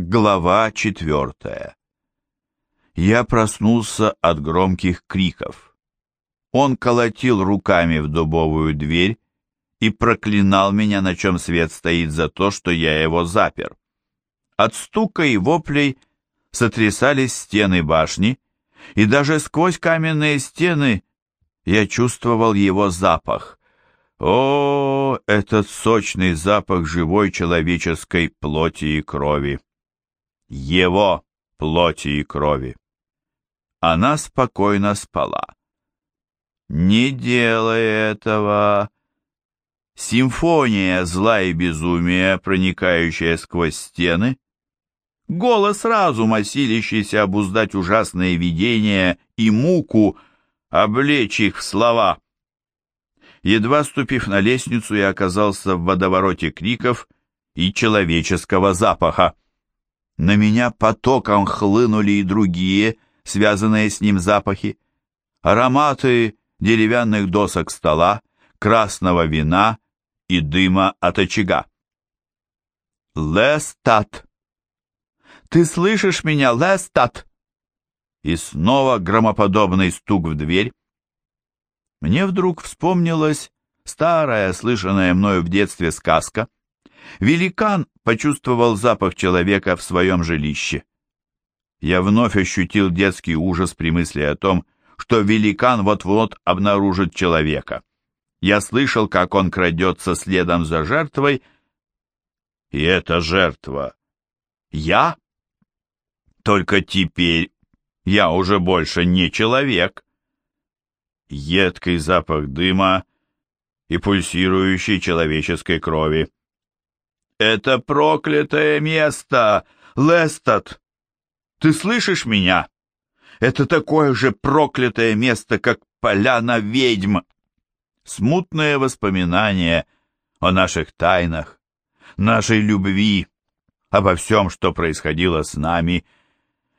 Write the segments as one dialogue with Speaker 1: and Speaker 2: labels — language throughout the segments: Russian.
Speaker 1: Глава четвертая. Я проснулся от громких криков. Он колотил руками в дубовую дверь и проклинал меня, на чем свет стоит, за то, что я его запер. От стука и воплей сотрясались стены башни, и даже сквозь каменные стены я чувствовал его запах. О, этот сочный запах живой человеческой плоти и крови! Его плоти и крови. Она спокойно спала. «Не делай этого!» Симфония зла и безумия, проникающая сквозь стены, голос разума, силящийся обуздать ужасные видения и муку, облечь их в слова. Едва ступив на лестницу, я оказался в водовороте криков и человеческого запаха. На меня потоком хлынули и другие, связанные с ним запахи. Ароматы деревянных досок стола, красного вина и дыма от очага. «Лестат! Ты слышишь меня, Лестат?» И снова громоподобный стук в дверь. Мне вдруг вспомнилась старая, слышанная мною в детстве сказка — Великан почувствовал запах человека в своем жилище. Я вновь ощутил детский ужас при мысли о том, что великан вот-вот обнаружит человека. Я слышал, как он крадется следом за жертвой, и эта жертва — я? Только теперь я уже больше не человек. Едкий запах дыма и пульсирующей человеческой крови. «Это проклятое место, Лестат! Ты слышишь меня? Это такое же проклятое место, как поляна ведьм!» Смутные воспоминания о наших тайнах, нашей любви, обо всем, что происходило с нами,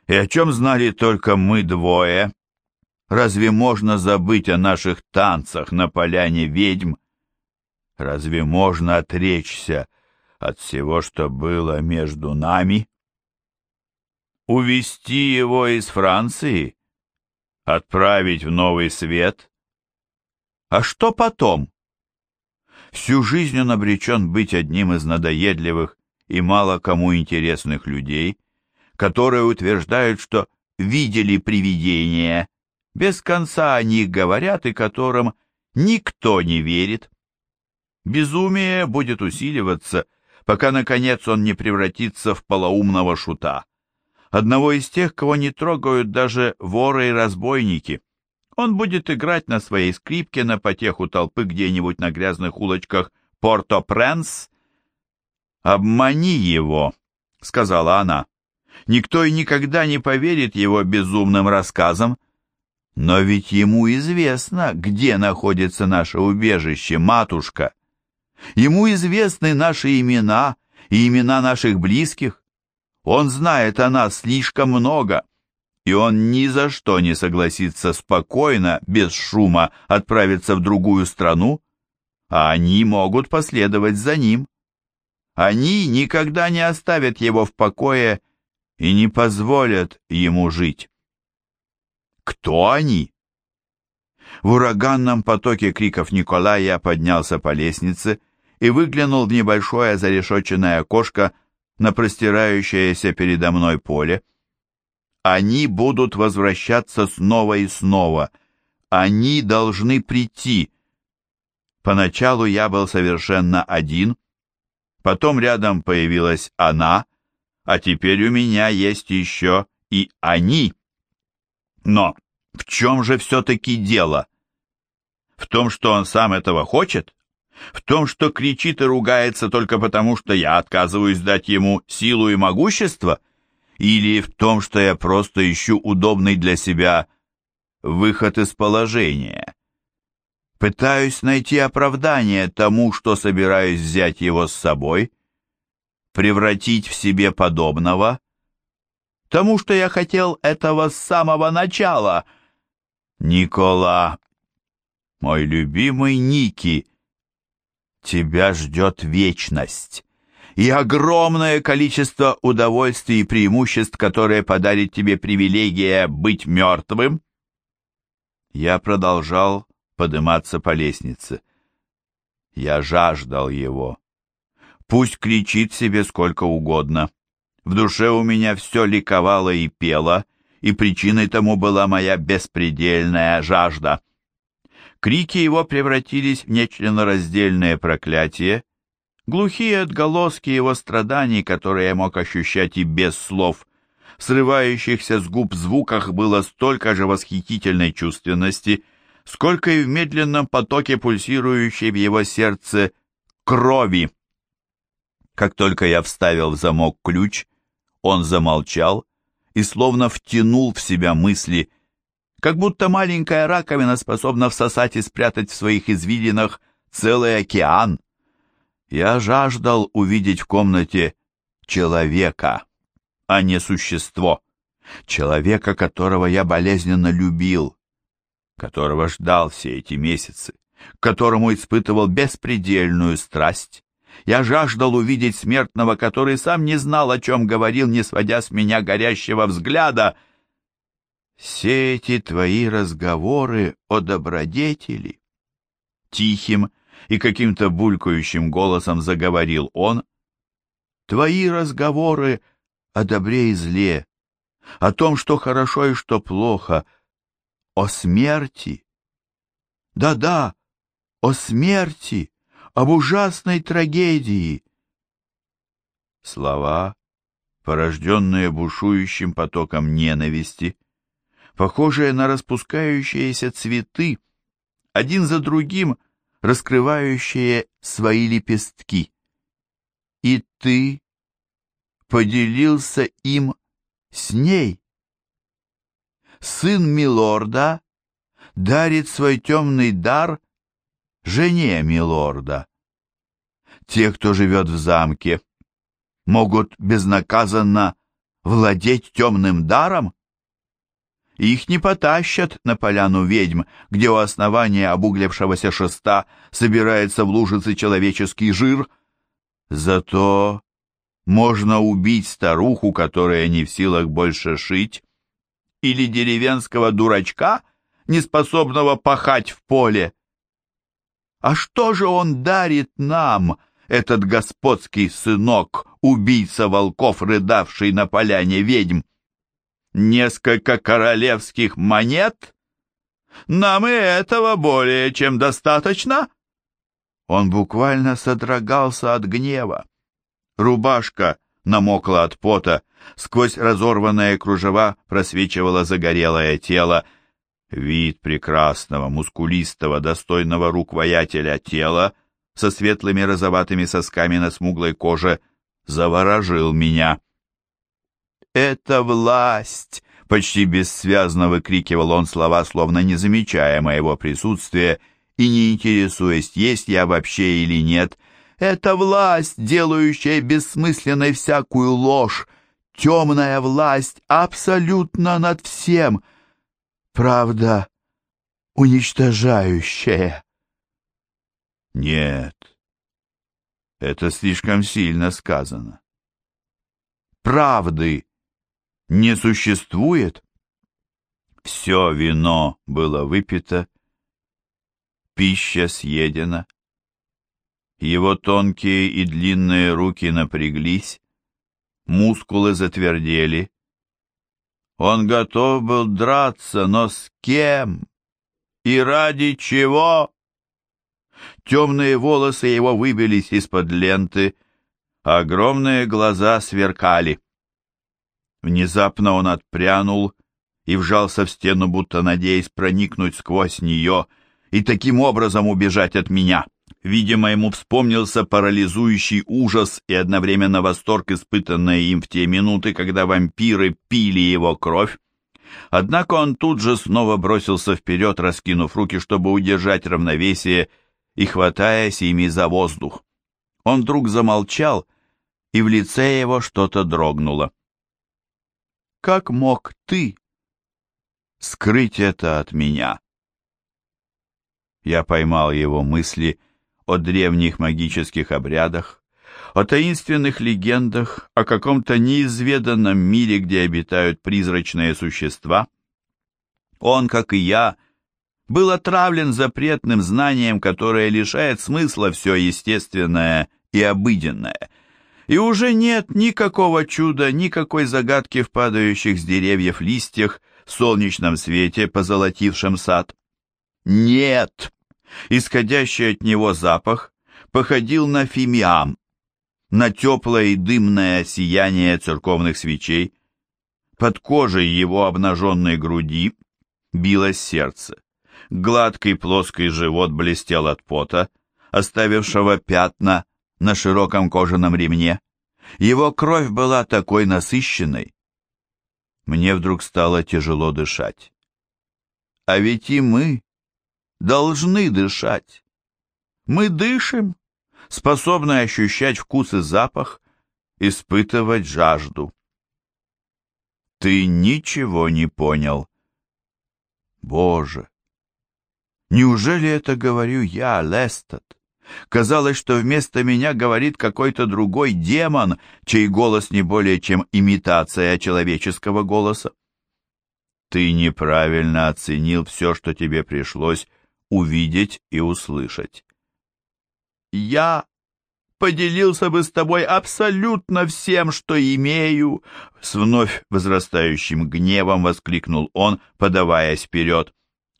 Speaker 1: и о чем знали только мы двое. Разве можно забыть о наших танцах на поляне ведьм? Разве можно отречься от всего, что было между нами? Увести его из Франции? Отправить в новый свет? А что потом? Всю жизнь он обречен быть одним из надоедливых и мало кому интересных людей, которые утверждают, что видели привидения, без конца о них говорят и которым никто не верит. Безумие будет усиливаться, пока, наконец, он не превратится в полоумного шута. Одного из тех, кого не трогают даже воры и разбойники. Он будет играть на своей скрипке на потеху толпы где-нибудь на грязных улочках Порто-Пренс. «Обмани его», — сказала она. «Никто и никогда не поверит его безумным рассказам. Но ведь ему известно, где находится наше убежище, матушка. Ему известны наши имена и имена наших близких. Он знает о нас слишком много, и он ни за что не согласится спокойно, без шума, отправиться в другую страну, а они могут последовать за ним. Они никогда не оставят его в покое и не позволят ему жить. Кто они? В ураганном потоке криков Николая поднялся по лестнице и выглянул в небольшое зарешоченное окошко на простирающееся передо мной поле. Они будут возвращаться снова и снова. Они должны прийти. Поначалу я был совершенно один, потом рядом появилась она, а теперь у меня есть еще и они. Но в чем же все-таки дело? В том, что он сам этого хочет? В том, что кричит и ругается только потому, что я отказываюсь дать ему силу и могущество? Или в том, что я просто ищу удобный для себя выход из положения? Пытаюсь найти оправдание тому, что собираюсь взять его с собой, превратить в себе подобного, тому, что я хотел этого с самого начала. Никола, мой любимый Ники, Тебя ждет вечность. и огромное количество удовольствий и преимуществ, которые подарит тебе привилегия быть мертвым? Я продолжал подниматься по лестнице. Я жаждал его. Пусть кричит себе сколько угодно. В душе у меня все ликовало и пело, и причиной тому была моя беспредельная жажда. Крики его превратились в нечленораздельное проклятие, глухие отголоски его страданий, которые я мог ощущать и без слов. В срывающихся с губ звуках было столько же восхитительной чувственности, сколько и в медленном потоке пульсирующей в его сердце крови. Как только я вставил в замок ключ, он замолчал и словно втянул в себя мысли, как будто маленькая раковина способна всосать и спрятать в своих извилинах целый океан. Я жаждал увидеть в комнате человека, а не существо, человека, которого я болезненно любил, которого ждал все эти месяцы, которому испытывал беспредельную страсть. Я жаждал увидеть смертного, который сам не знал, о чем говорил, не сводя с меня горящего взгляда. Все эти твои разговоры о добродетели. Тихим и каким-то булькающим голосом заговорил он. Твои разговоры о добре и зле, о том, что хорошо и что плохо — о смерти. Да-да, о смерти, об ужасной трагедии. Слова, порожденные бушующим потоком ненависти, похожие на распускающиеся цветы, один за другим раскрывающие свои лепестки. И ты поделился им с ней сын милорда дарит свой темный дар жене милорда. Те, кто живет в замке, могут безнаказанно владеть темным даром? Их не потащат на поляну ведьм, где у основания обуглевшегося шеста собирается в лужице человеческий жир. Зато можно убить старуху, которая не в силах больше шить, или деревенского дурачка, неспособного пахать в поле. А что же он дарит нам, этот господский сынок, убийца волков, рыдавший на поляне ведьм? Несколько королевских монет? Нам и этого более чем достаточно. Он буквально содрогался от гнева. Рубашка намокла от пота, сквозь разорванное кружева просвечивало загорелое тело. Вид прекрасного, мускулистого, достойного рук воятеля тела со светлыми розоватыми сосками на смуглой коже заворожил меня. «Это власть!» — почти бессвязно выкрикивал он слова, словно не замечая моего присутствия и не интересуясь, есть я вообще или нет — это власть, делающая бессмысленной всякую ложь, темная власть абсолютно над всем. Правда, уничтожающая. Нет, это слишком сильно сказано. Правды не существует. Все вино было выпито, пища съедена. Его тонкие и длинные руки напряглись, мускулы затвердели. Он готов был драться, но с кем? И ради чего? Темные волосы его выбились из-под ленты, огромные глаза сверкали. Внезапно он отпрянул и вжался в стену, будто надеясь проникнуть сквозь нее и таким образом убежать от меня. Видимо, ему вспомнился парализующий ужас и одновременно восторг, испытанный им в те минуты, когда вампиры пили его кровь. Однако он тут же снова бросился вперед, раскинув руки, чтобы удержать равновесие и хватаясь ими за воздух. Он вдруг замолчал, и в лице его что-то дрогнуло. «Как мог ты скрыть это от меня?» Я поймал его мысли о древних магических обрядах, о таинственных легендах, о каком-то неизведанном мире, где обитают призрачные существа. Он, как и я, был отравлен запретным знанием, которое лишает смысла все естественное и обыденное. И уже нет никакого чуда, никакой загадки в падающих с деревьев листьях, в солнечном свете, позолотившем сад. Нет! Исходящий от него запах походил на фимиам, на теплое и дымное сияние церковных свечей. Под кожей его обнаженной груди билось сердце. Гладкий плоский живот блестел от пота, оставившего пятна на широком кожаном ремне. Его кровь была такой насыщенной. Мне вдруг стало тяжело дышать. А ведь и мы должны дышать. Мы дышим, способны ощущать вкус и запах, испытывать жажду. Ты ничего не понял. Боже! Неужели это говорю я, Лестед? Казалось, что вместо меня говорит какой-то другой демон, чей голос не более чем имитация человеческого голоса. Ты неправильно оценил все, что тебе пришлось увидеть и услышать. Я поделился бы с тобой абсолютно всем, что имею, с вновь возрастающим гневом воскликнул он, подаваясь вперед.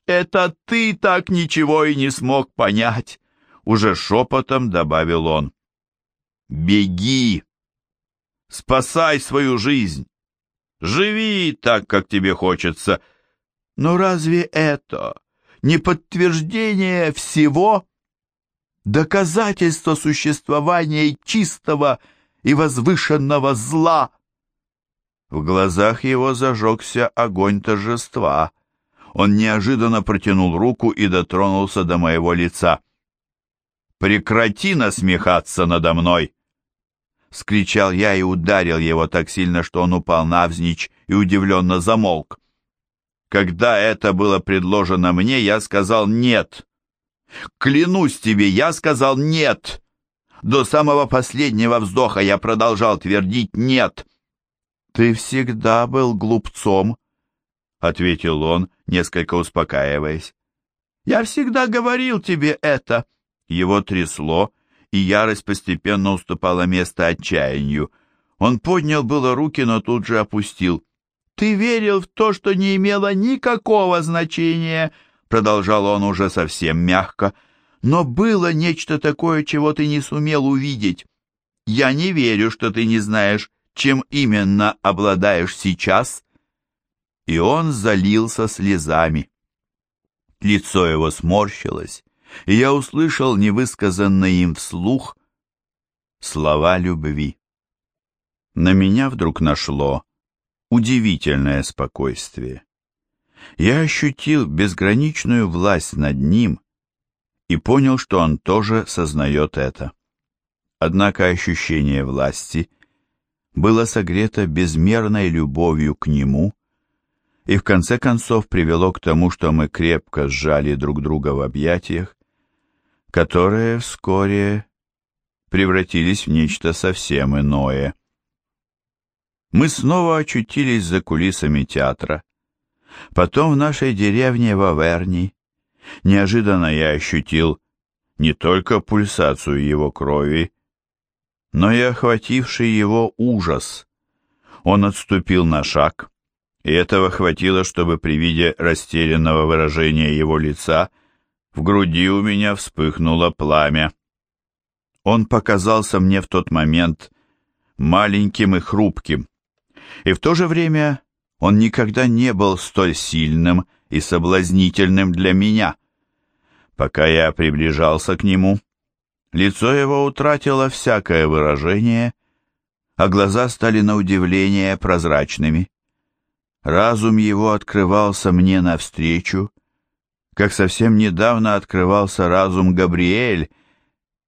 Speaker 1: Это ты так ничего и не смог понять, уже шепотом добавил он. Беги! Спасай свою жизнь! Живи так, как тебе хочется. Но разве это не подтверждение всего? доказательство существования чистого и возвышенного зла. В глазах его зажегся огонь торжества. Он неожиданно протянул руку и дотронулся до моего лица. «Прекрати насмехаться надо мной!» Скричал я и ударил его так сильно, что он упал навзничь и удивленно замолк. Когда это было предложено мне, я сказал «нет». Клянусь тебе, я сказал «нет». До самого последнего вздоха я продолжал твердить «нет». «Ты всегда был глупцом», — ответил он, несколько успокаиваясь. «Я всегда говорил тебе это». Его трясло, и ярость постепенно уступала место отчаянию. Он поднял было руки, но тут же опустил. «Ты верил в то, что не имело никакого значения», — продолжал он уже совсем мягко, но было нечто такое, чего ты не сумел увидеть. Я не верю, что ты не знаешь, чем именно обладаешь сейчас. И он залился слезами. Лицо его сморщилось, и я услышал невысказанные им вслух слова любви. На меня вдруг нашло удивительное спокойствие я ощутил безграничную власть над ним и понял, что он тоже сознает это. Однако ощущение власти было согрето безмерной любовью к нему и в конце концов привело к тому, что мы крепко сжали друг друга в объятиях, которые вскоре превратились в нечто совсем иное. Мы снова очутились за кулисами театра, Потом в нашей деревне в Аверни неожиданно я ощутил не только пульсацию его крови, но и охвативший его ужас. Он отступил на шаг, и этого хватило, чтобы при виде растерянного выражения его лица в груди у меня вспыхнуло пламя. Он показался мне в тот момент маленьким и хрупким, и в то же время он никогда не был столь сильным и соблазнительным для меня. Пока я приближался к нему, лицо его утратило всякое выражение, а глаза стали на удивление прозрачными. Разум его открывался мне навстречу, как совсем недавно открывался разум Габриэль,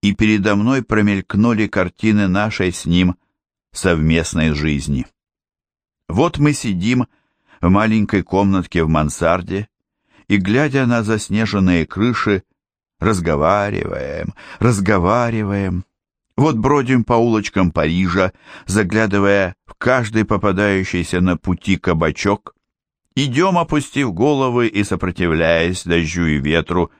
Speaker 1: и передо мной промелькнули картины нашей с ним совместной жизни. Вот мы сидим в маленькой комнатке в мансарде и, глядя на заснеженные крыши, разговариваем, разговариваем. Вот бродим по улочкам Парижа, заглядывая в каждый попадающийся на пути кабачок. Идем, опустив головы и сопротивляясь дождю и ветру,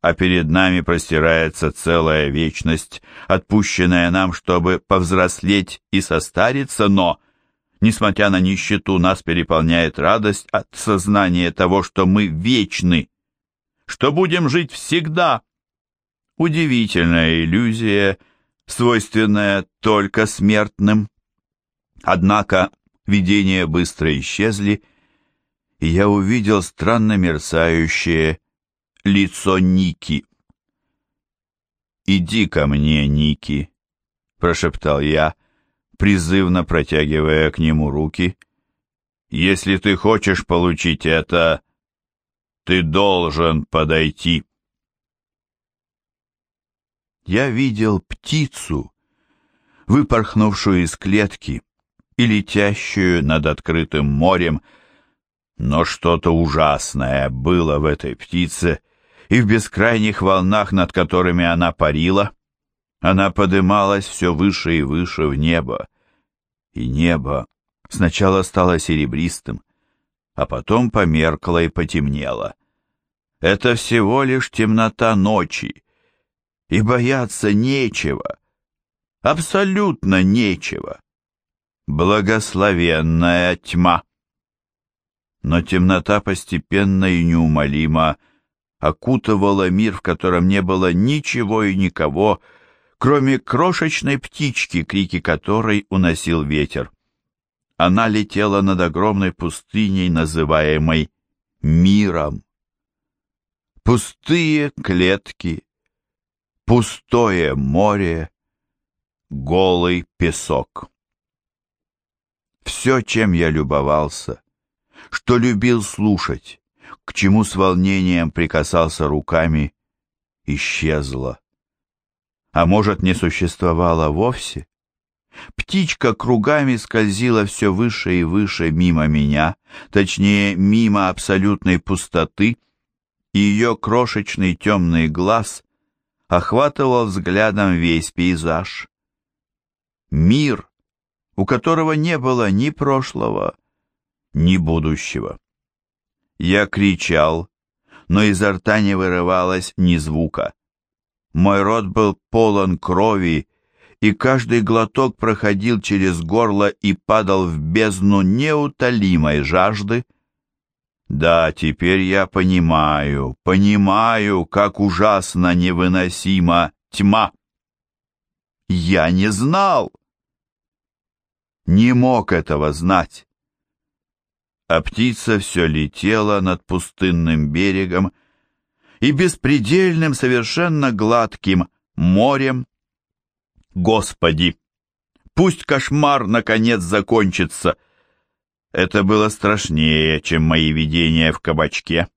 Speaker 1: а перед нами простирается целая вечность, отпущенная нам, чтобы повзрослеть и состариться, но, несмотря на нищету, нас переполняет радость от сознания того, что мы вечны, что будем жить всегда. Удивительная иллюзия, свойственная только смертным. Однако видения быстро исчезли, и я увидел странно мерцающее лицо Ники. «Иди ко мне, Ники», — прошептал я, призывно протягивая к нему руки. «Если ты хочешь получить это, ты должен подойти». Я видел птицу, выпорхнувшую из клетки и летящую над открытым морем, но что-то ужасное было в этой птице и в бескрайних волнах, над которыми она парила. Она подымалась все выше и выше в небо, и небо сначала стало серебристым, а потом померкло и потемнело. Это всего лишь темнота ночи, и бояться нечего, абсолютно нечего. Благословенная тьма но темнота постепенно и неумолимо окутывала мир, в котором не было ничего и никого, кроме крошечной птички, крики которой уносил ветер. Она летела над огромной пустыней, называемой миром. Пустые клетки, пустое море, голый песок. Все, чем я любовался, что любил слушать, к чему с волнением прикасался руками, исчезло. А может, не существовало вовсе? Птичка кругами скользила все выше и выше мимо меня, точнее, мимо абсолютной пустоты, и ее крошечный темный глаз охватывал взглядом весь пейзаж. Мир, у которого не было ни прошлого, ни будущего. Я кричал, но изо рта не вырывалось ни звука. Мой рот был полон крови, и каждый глоток проходил через горло и падал в бездну неутолимой жажды. Да, теперь я понимаю, понимаю, как ужасно невыносима тьма. Я не знал, не мог этого знать а птица все летела над пустынным берегом и беспредельным, совершенно гладким морем. Господи! Пусть кошмар, наконец, закончится! Это было страшнее, чем мои видения в кабачке,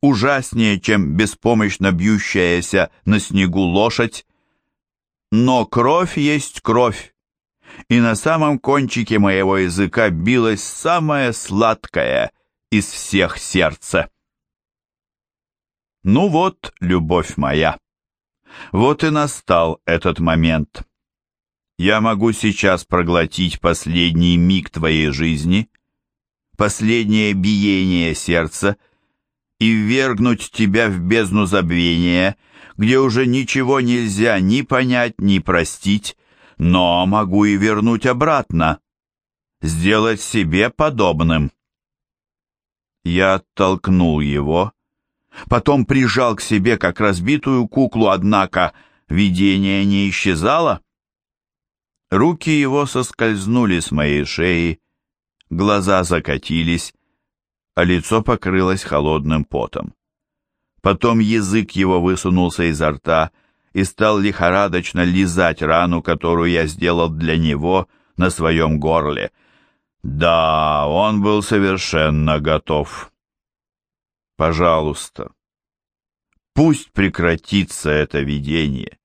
Speaker 1: ужаснее, чем беспомощно бьющаяся на снегу лошадь. Но кровь есть кровь, и на самом кончике моего языка билось самое сладкое из всех сердца. Ну вот, любовь моя, вот и настал этот момент. Я могу сейчас проглотить последний миг твоей жизни, последнее биение сердца и ввергнуть тебя в бездну забвения, где уже ничего нельзя ни понять, ни простить, но могу и вернуть обратно, сделать себе подобным. Я оттолкнул его, потом прижал к себе как разбитую куклу, однако видение не исчезало. Руки его соскользнули с моей шеи, глаза закатились, а лицо покрылось холодным потом. Потом язык его высунулся изо рта, и стал лихорадочно лизать рану, которую я сделал для него на своем горле. Да, он был совершенно готов. Пожалуйста, пусть прекратится это видение.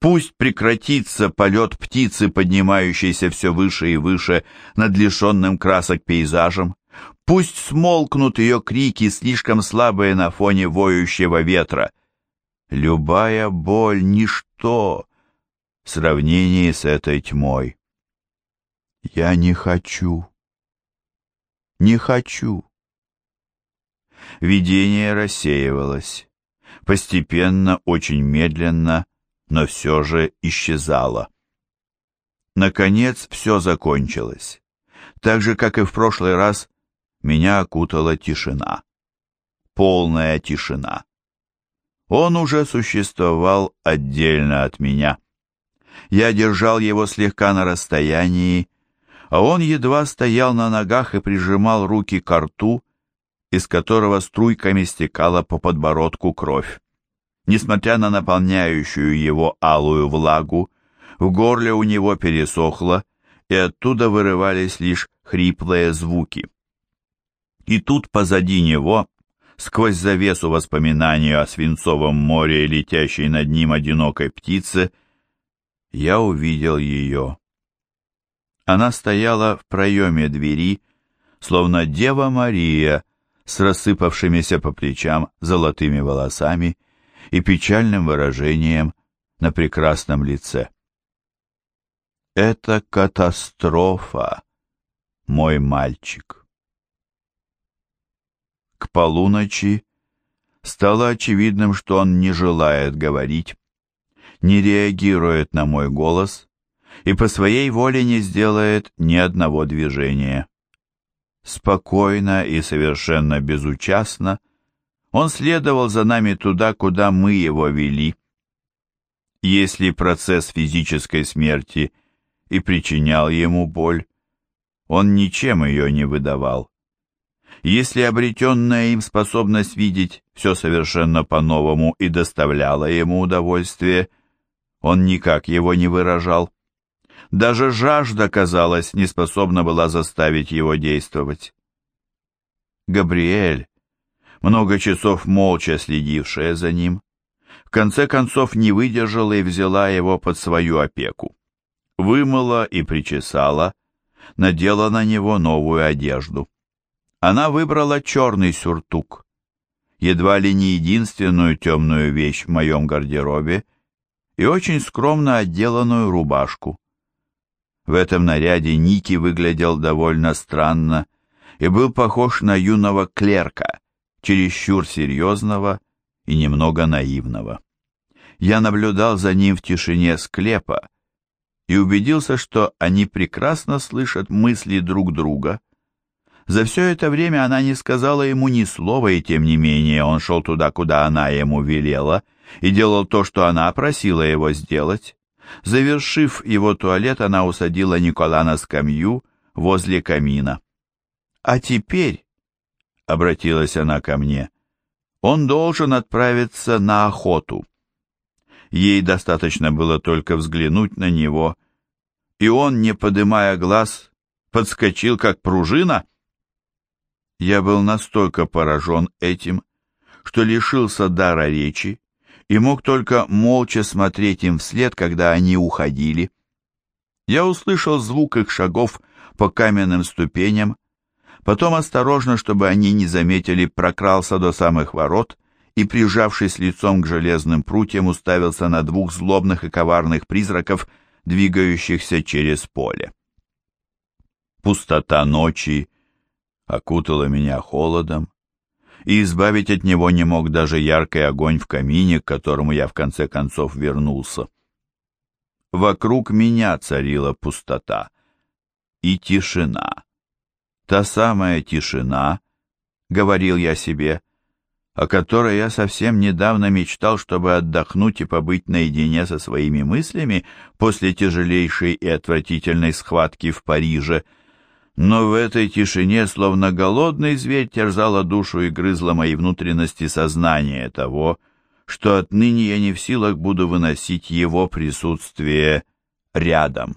Speaker 1: Пусть прекратится полет птицы, поднимающейся все выше и выше над лишенным красок пейзажем. Пусть смолкнут ее крики, слишком слабые на фоне воющего ветра. Любая боль — ничто в сравнении с этой тьмой. Я не хочу. Не хочу. Видение рассеивалось. Постепенно, очень медленно, но все же исчезало. Наконец все закончилось. Так же, как и в прошлый раз, меня окутала тишина. Полная тишина. Он уже существовал отдельно от меня. Я держал его слегка на расстоянии, а он едва стоял на ногах и прижимал руки к рту, из которого струйками стекала по подбородку кровь. Несмотря на наполняющую его алую влагу, в горле у него пересохло, и оттуда вырывались лишь хриплые звуки. И тут позади него, сквозь завесу воспоминаний о свинцовом море и летящей над ним одинокой птице, я увидел ее. Она стояла в проеме двери, словно Дева Мария с рассыпавшимися по плечам золотыми волосами и печальным выражением на прекрасном лице. «Это катастрофа, мой мальчик». К полуночи стало очевидным, что он не желает говорить, не реагирует на мой голос и по своей воле не сделает ни одного движения. Спокойно и совершенно безучастно он следовал за нами туда, куда мы его вели. Если процесс физической смерти и причинял ему боль, он ничем ее не выдавал. Если обретенная им способность видеть все совершенно по-новому и доставляла ему удовольствие, он никак его не выражал. Даже жажда, казалось, не способна была заставить его действовать. Габриэль, много часов молча следившая за ним, в конце концов не выдержала и взяла его под свою опеку. Вымыла и причесала, надела на него новую одежду. Она выбрала черный сюртук, едва ли не единственную темную вещь в моем гардеробе, и очень скромно отделанную рубашку. В этом наряде Ники выглядел довольно странно и был похож на юного клерка, чересчур серьезного и немного наивного. Я наблюдал за ним в тишине склепа и убедился, что они прекрасно слышат мысли друг друга. За все это время она не сказала ему ни слова, и тем не менее он шел туда, куда она ему велела — и делал то, что она просила его сделать. Завершив его туалет, она усадила Никола на скамью возле камина. «А теперь», — обратилась она ко мне, — «он должен отправиться на охоту». Ей достаточно было только взглянуть на него, и он, не подымая глаз, подскочил, как пружина. Я был настолько поражен этим, что лишился дара речи и мог только молча смотреть им вслед, когда они уходили. Я услышал звук их шагов по каменным ступеням, потом осторожно, чтобы они не заметили, прокрался до самых ворот и, прижавшись лицом к железным прутьям, уставился на двух злобных и коварных призраков, двигающихся через поле. Пустота ночи окутала меня холодом, и избавить от него не мог даже яркий огонь в камине, к которому я в конце концов вернулся. Вокруг меня царила пустота и тишина. Та самая тишина, говорил я себе, о которой я совсем недавно мечтал, чтобы отдохнуть и побыть наедине со своими мыслями после тяжелейшей и отвратительной схватки в Париже — но в этой тишине, словно голодный зверь, терзала душу и грызла мои внутренности сознание того, что отныне я не в силах буду выносить его присутствие рядом.